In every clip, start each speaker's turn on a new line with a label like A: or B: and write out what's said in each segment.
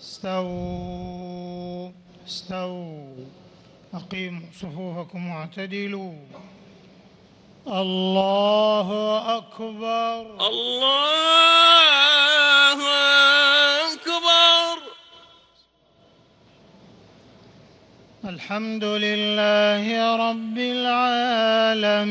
A: استووا استووا. أقيموا صفوفكم واعتدلوا. الله أكبر.
B: الله أكبر.
A: الحمد لله رب العالمين.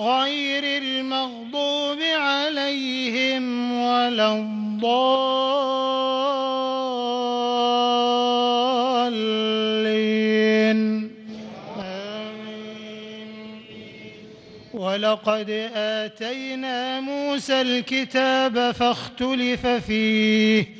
A: غير المغضوب عليهم ولا الضالين. آمين. ولقد آتينا موسى الكتاب فاختلف فيه.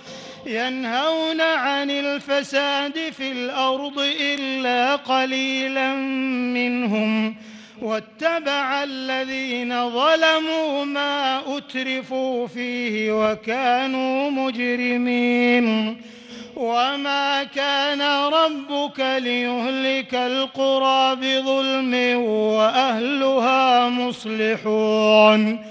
A: ينهون عن الفساد في الأرض إلا قليلا منهم واتبع الذين ظلموا ما أترفوا فيه وكانوا مجرمين وما كان ربك ليهلك القرى بظلم وأهلها مصلحون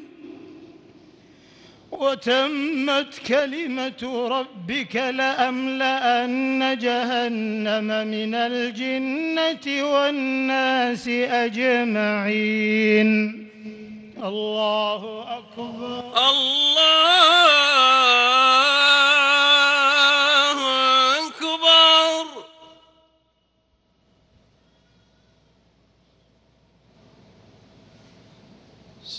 A: وتمت كلمة ربك لأملأن جهنم من الجنة والناس أجمعين. الله أكبر.
B: الله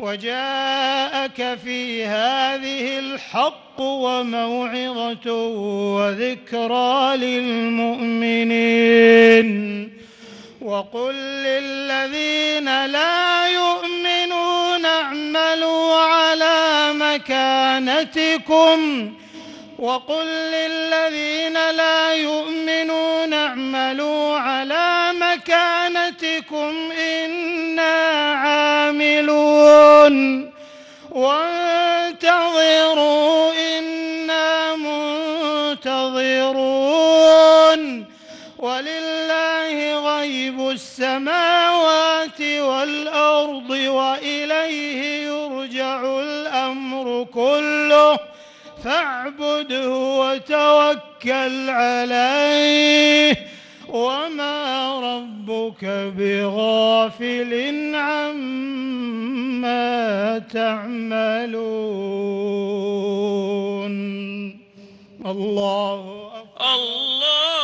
A: وجاءك في هذه الحق وموعظة وذكرى للمؤمنين. وقل للذين لا يؤمنون اعملوا على مكانتكم. وقل للذين لا يؤمنون اعملوا على مكانتكم إنا عاملون. فاعبده وتوكل عليه. وما ربك بغافل عما تعملون. الله أكبر.
B: الله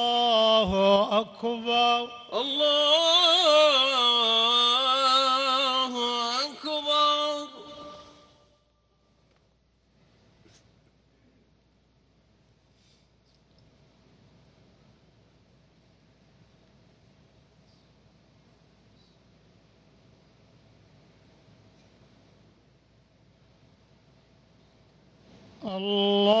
A: أكبر.
B: الله أكبر.
A: الله